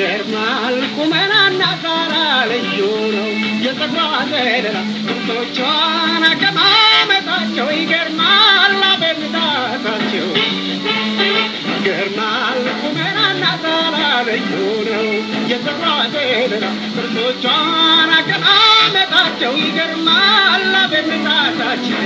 ይገርማል ቁመናና ዛራ ልዩ ነው። የጸጉሯ ዘለላ ጥርሶቿን አቀማመጣቸው ይገርማል አበምታታቸው ይገርማል ቁመናና ዛራ ልዩ ነው። የጸጉሯ ዘለላ ጥርሶቿን አቀማመጣቸው ይገርማል አበምታታቸው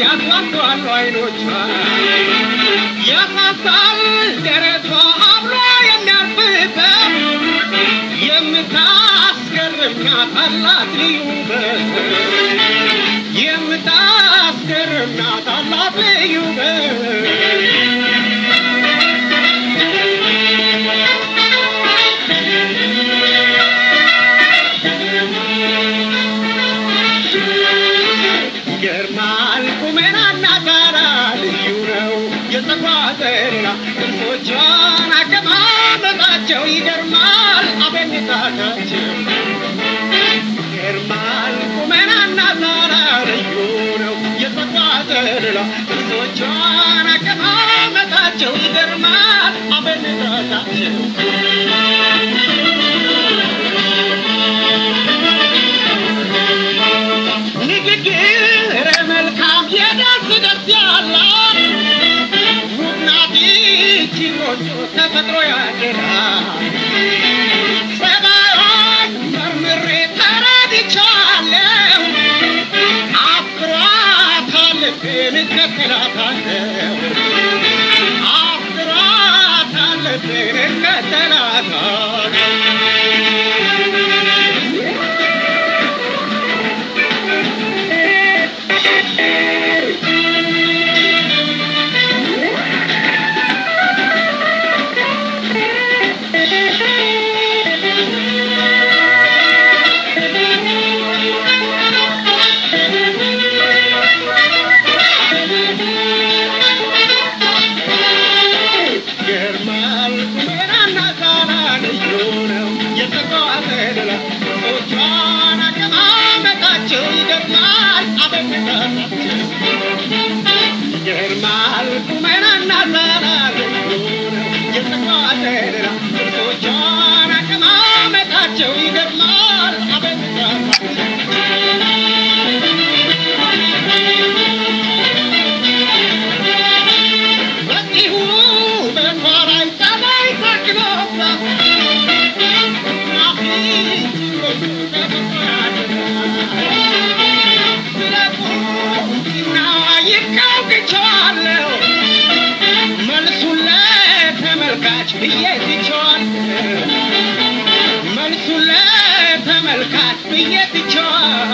ያጓጓሉ አይኖቿ። ያሳሳል ደረቷ አብሮ የሚያርፍበት። የምታስገርም ናት አላት ልዩ ውበት ዘለላ ጥርሶቿን አቀማመጣቸው ይገርማል። አበምታታቸው ይገርማል ቁመናና ዛራ ልዩ ነው የጸጉሯ ዘለላ። ጥርሶቿን አቀማመጣቸው ይገርማል። አበምታታቸው ንግግር መልካም የደስ ደስ ናት ቆንጆ ተፈጥሮ ያደላት ጸባዩን መርምሬ ተረድቻለሁ አፍቅሯታል ልቤን እከተላታለሁ አፍቅሯታል ልቤን እከተላታለሁ ይገርማል አበምታታቸው ይገርማል ቁመናና ዛራ ልዩ پچھا